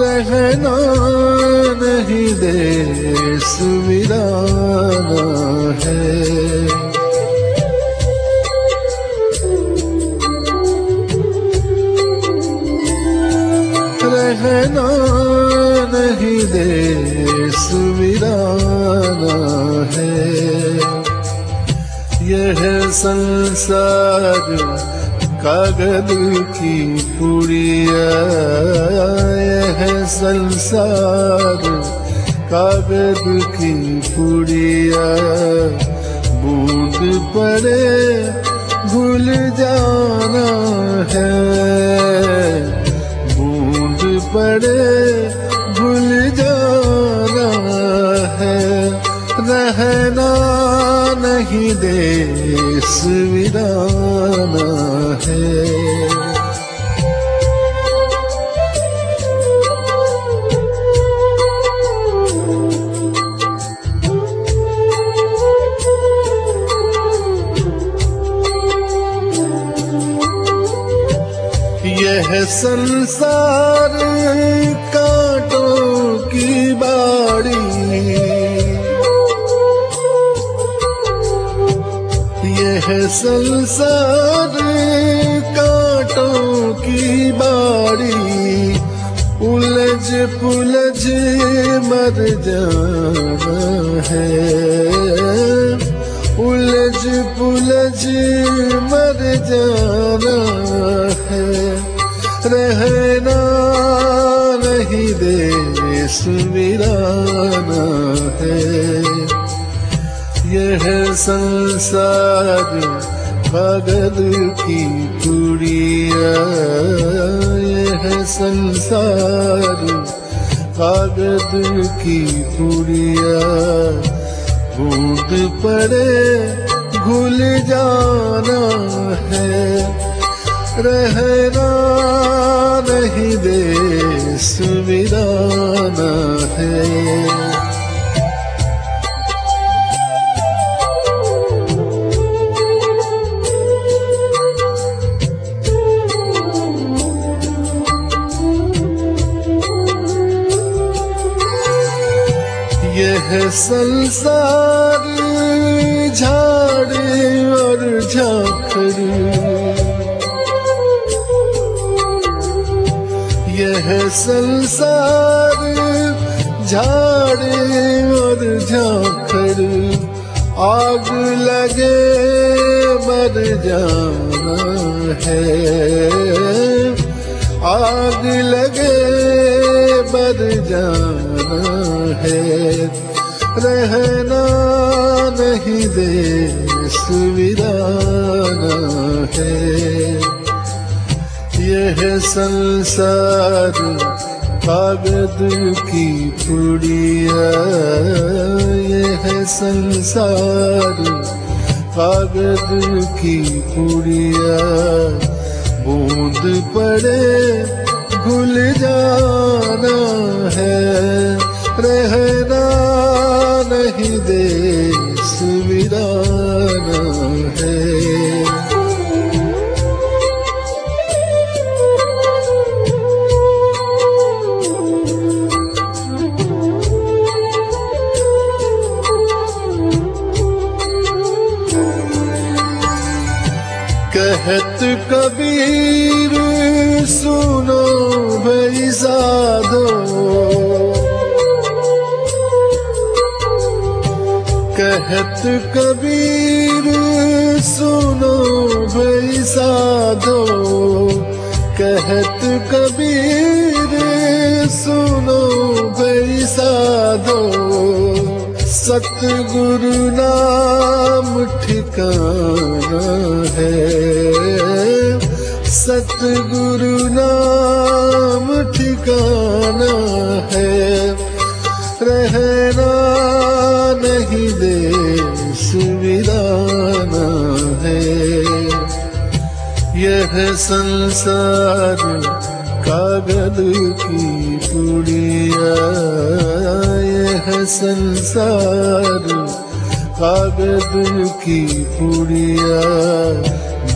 रहना नहीं देश वीराना है। रहना नहीं देश वीराना है। यह संसार कागज़ की पुड़िया यह संसार। कागद की पुड़िया बूंद पड़े भूल जाना है। नहीं देश विराना है। यह संसार यह संसार कांटों की बाड़ी उलझ पुलझ मर जाना है। उलझ पुलझ मर जाना है। रहना नहीं देश विराना है। यह संसार पागल की कुड़िया। यह संसार कागज़ की पुड़िया बूंद पड़े, घुल जाना है। रहना नहीं देश विराना है। यह संसार, झाड़ और झाखड़। यह संसार, झाड़ और झाखड़। आग लगे, मर जाना है। आग लगे, मर जाना है। रहना नहीं देश विराना है। यह संसार कागज़ की पुड़िया। यह संसार कागज़ की पुड़िया। बूंद पड़े घुल जाना है। रहना कहत कबीर, सुनो भई साधो। कहत कबीर, सुनो भई साधो। कहत कबीर, सुनो भई साधो। सतगुरु नाम ठिकाना है। सतगुरु नाम ठिकाना है। रहना नहीं देश विराना है। यह संसार कागज़ की पुड़िया। यह संसार कागज़ की पुड़िया।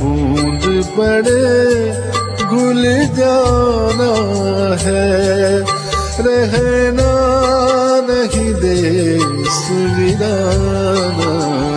बूंद पड़े घुल जाना है। रहना नहीं देश विराना है